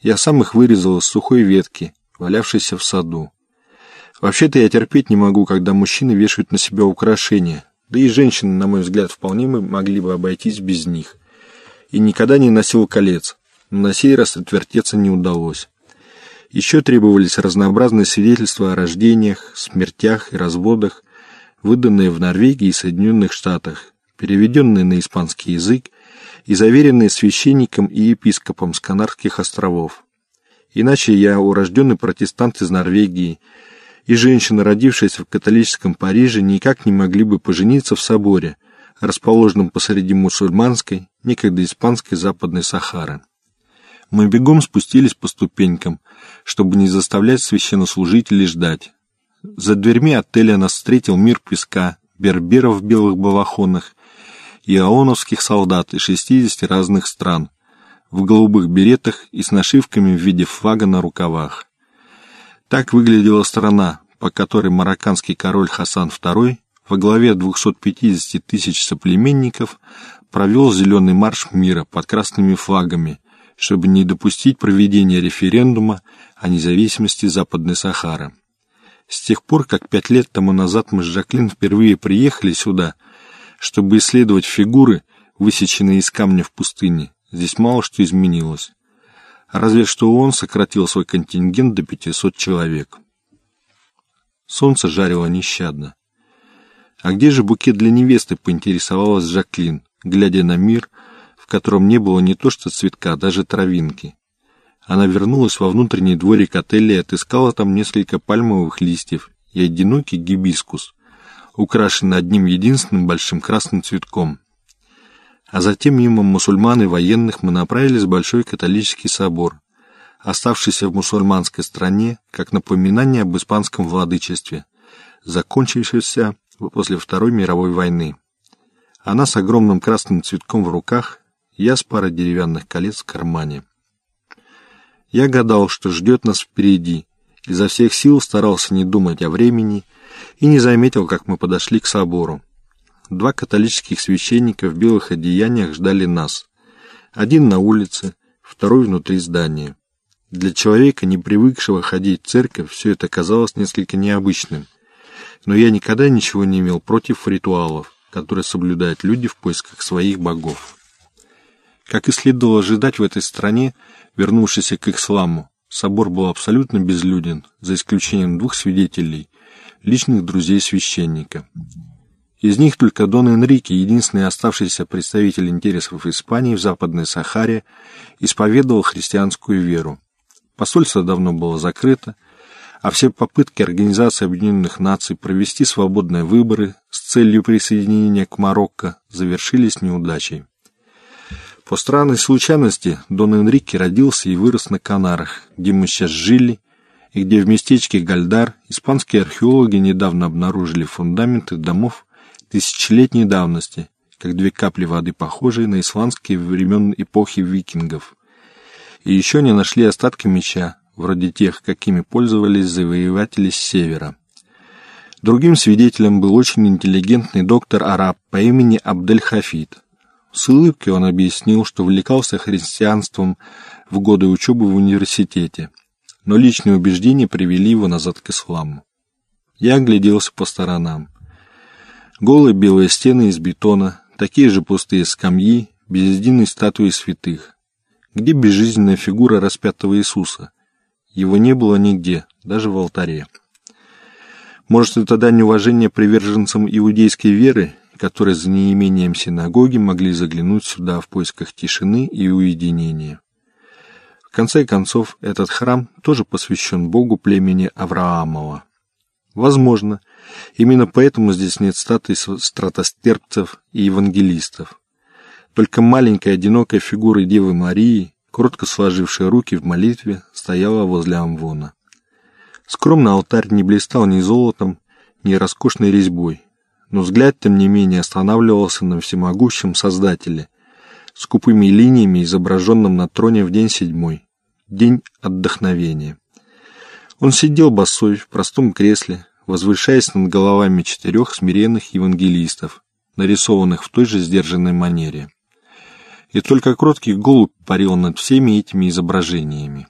Я сам их вырезал из сухой ветки, валявшейся в саду. Вообще-то я терпеть не могу, когда мужчины вешают на себя украшения, да и женщины, на мой взгляд, вполне могли бы обойтись без них. И никогда не носил колец, но на сей раз отвертеться не удалось. Еще требовались разнообразные свидетельства о рождениях, смертях и разводах, выданные в Норвегии и Соединенных Штатах, переведенные на испанский язык и заверенные священником и епископом с Канарских островов. Иначе я урожденный протестант из Норвегии, и женщины, родившиеся в католическом Париже, никак не могли бы пожениться в соборе, расположенном посреди мусульманской, некогда испанской Западной Сахары. Мы бегом спустились по ступенькам, чтобы не заставлять священнослужителей ждать. За дверьми отеля нас встретил мир песка, берберов в белых балахонах и солдат из 60 разных стран, в голубых беретах и с нашивками в виде флага на рукавах. Так выглядела страна, по которой марокканский король Хасан II во главе 250 тысяч соплеменников провел зеленый марш мира под красными флагами, чтобы не допустить проведения референдума о независимости Западной Сахары. С тех пор, как пять лет тому назад мы с Жаклин впервые приехали сюда, чтобы исследовать фигуры, высеченные из камня в пустыне, здесь мало что изменилось. Разве что он сократил свой контингент до 500 человек. Солнце жарило нещадно. «А где же букет для невесты?» — поинтересовалась Жаклин, глядя на мир, в котором не было не то что цветка, а даже травинки. Она вернулась во внутренний дворик отеля и отыскала там несколько пальмовых листьев и одинокий гибискус, украшенный одним единственным большим красным цветком. А затем мимо мусульман и военных мы направились в Большой католический собор, оставшийся в мусульманской стране как напоминание об испанском владычестве, закончившемся после Второй мировой войны. Она с огромным красным цветком в руках, я с парой деревянных колец в кармане. Я гадал, что ждет нас впереди, изо всех сил старался не думать о времени и не заметил, как мы подошли к собору. Два католических священника в белых одеяниях ждали нас. Один на улице, второй внутри здания. Для человека, не привыкшего ходить в церковь, все это казалось несколько необычным. Но я никогда ничего не имел против ритуалов, которые соблюдают люди в поисках своих богов. Как и следовало ожидать в этой стране, вернувшейся к исламу, собор был абсолютно безлюден, за исключением двух свидетелей, личных друзей священника. Из них только Дон Энрике, единственный оставшийся представитель интересов Испании в Западной Сахаре, исповедовал христианскую веру. Посольство давно было закрыто, а все попытки Организации Объединенных Наций провести свободные выборы с целью присоединения к Марокко завершились неудачей. По странной случайности Дон Энрике родился и вырос на Канарах, где мы сейчас жили, и где в местечке Гальдар испанские археологи недавно обнаружили фундаменты домов тысячелетней давности, как две капли воды, похожие на исландские времен эпохи викингов. И еще не нашли остатки меча, вроде тех, какими пользовались завоеватели с севера. Другим свидетелем был очень интеллигентный доктор-араб по имени Абдель-Хафид – с улыбкой он объяснил, что увлекался христианством в годы учебы в университете, но личные убеждения привели его назад к исламу. Я огляделся по сторонам. Голые белые стены из бетона, такие же пустые скамьи, без единой статуи святых. Где безжизненная фигура распятого Иисуса? Его не было нигде, даже в алтаре. Может, это дань уважения приверженцам иудейской веры которые за неимением синагоги могли заглянуть сюда в поисках тишины и уединения. Конце концов, этот храм тоже посвящен Богу племени Авраамова. Возможно, именно поэтому здесь нет статуй стратостерпцев и евангелистов. Только маленькая одинокая фигура Девы Марии, кротко сложившая руки в молитве, стояла возле амвона. Скромный алтарь не блистал ни золотом, ни роскошной резьбой, но взгляд, тем не менее, останавливался на всемогущем Создателе, скупыми линиями, изображенном на троне в день седьмой, день отдохновения. Он сидел босой в простом кресле, возвышаясь над головами четырех смиренных евангелистов, нарисованных в той же сдержанной манере. и только кроткий голубь парил над всеми этими изображениями.